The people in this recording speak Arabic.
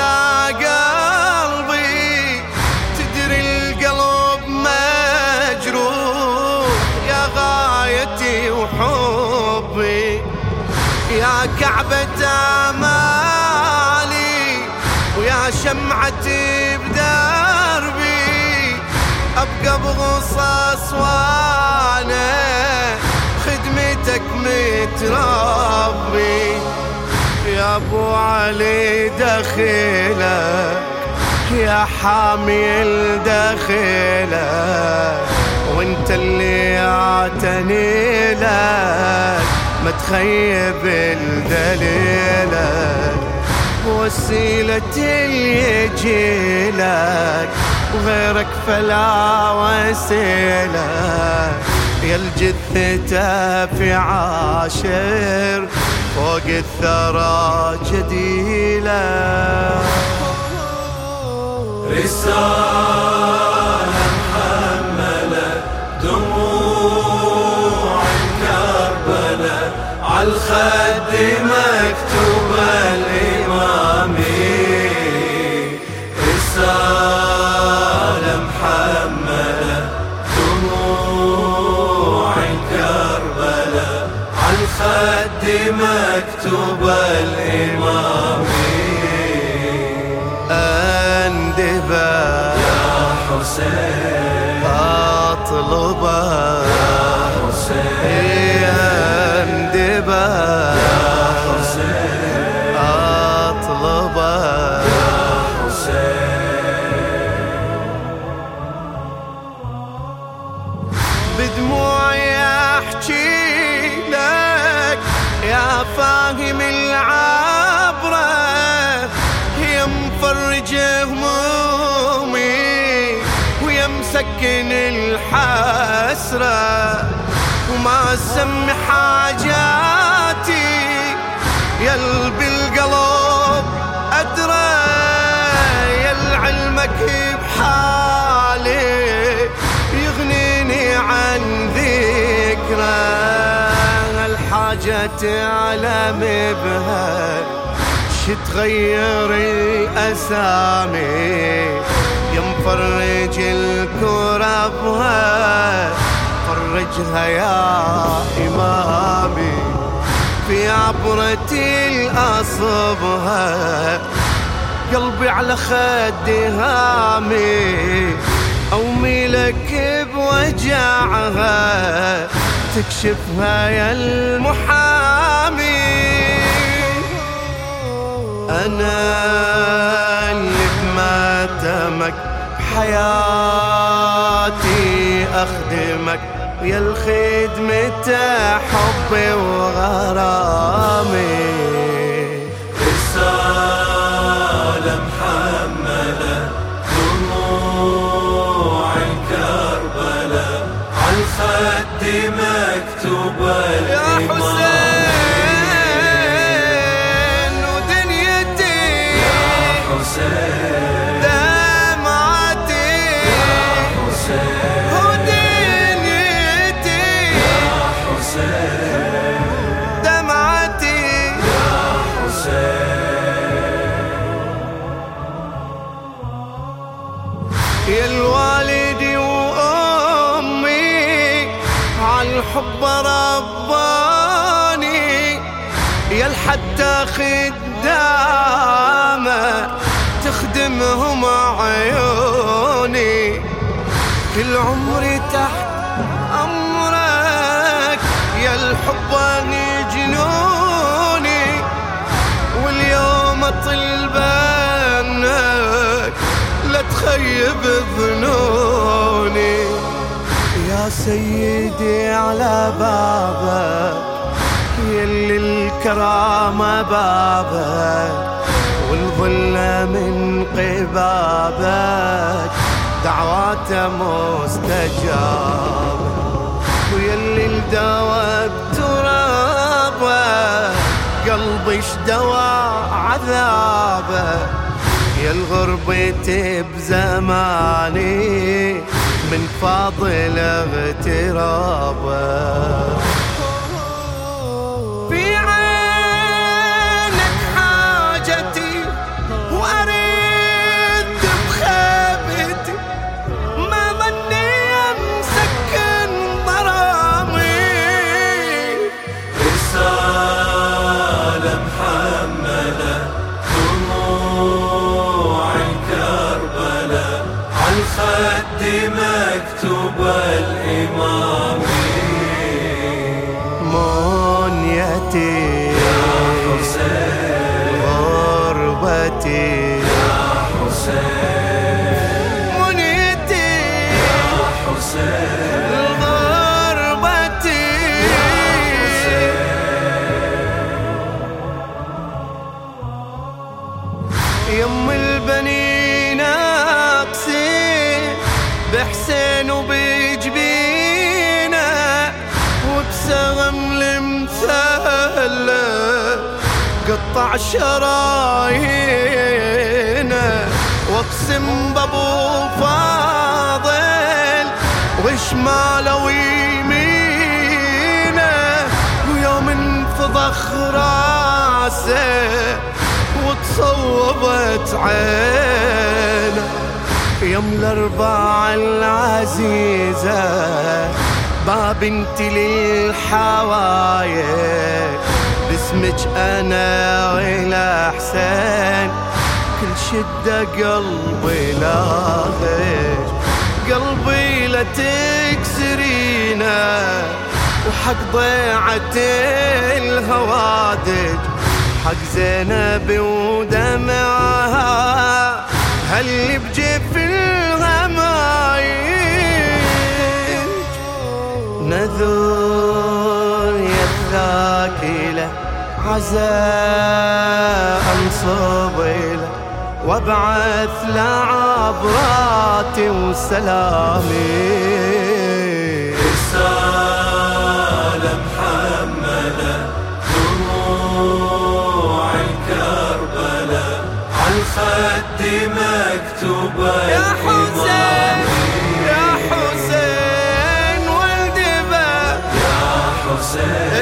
على قلبي تدري القلب مجروح. يا غايتي وحبي يا كعبة مالي ويا شمعتي بدربي. أبقى بغصص وأنا خدمتك متراب يا أبو علي دخيلك يا حامي الدخيلك وأنت اللي أعتني لك. ما تخيب الدليلك وسيلة يجي لك وغيرك فلا وسيلة. يا الجثة في عاشر فوق الثرى جديلة رسالة محملة دموع كربلة عالخد مكتوبة عالخد مكتوبة الإمامي اندبه يا حسين. اطلبه يا حسين. اندبه يا فاهم العبرة يا مفرج همومي ويا مسكن الحسرة. وما سمي حاجاتي يا قلبي القلب أدرى. يا علمك بحالي يغنيني عن الحاجة تعلم بها شتغير الأسامي. يا مفرج الكربها فرجها يا إمامي. في عبرتي الأصبها قلبي على خدي هامي. أومي لك بوجعها. تكشفها يا أنا اللي بماتمك بحياتي أخدمك. يا الخدمة حبي وغرامي. يا الوالدي وأمي عالحب رباني يا حتى خدامة تخدمهم عيوني. كل عمري تحت أمرك يا الحب جنوني واليوم اطلب انك لا تخيب ظنوني يا سيدي على بابك يلي الكرامة بابك والظلة من قبابك. دعواته مستجابة ويلي الدوا بترابه قلبي اشدوى عذابه يا الغربة بزماني من فاضل اغترابه. غربتي يا حسين منيتي. يا حسين يم البنين اقسي بحسين وبجبينة وبسهم المثلث قطع شرايينه واقسم بابو فاضل وشماله ويمينه ويوم انفضخ راسه وتصوبت عينه. يوم الاربعة العزيزة باب انت للحوايج. باسمك أنا والى حسين كل شدة قلبي لاغج قلبي لا تكسرينا وحق ضيعة الهوادج. حق زينب ودمعها العزاء انصبله وابعث له عبراتي وسلامي. رسالة محملة دموع الكربلة على الخد مكتوبة يا حسين يا حسين والدبا يا حسين.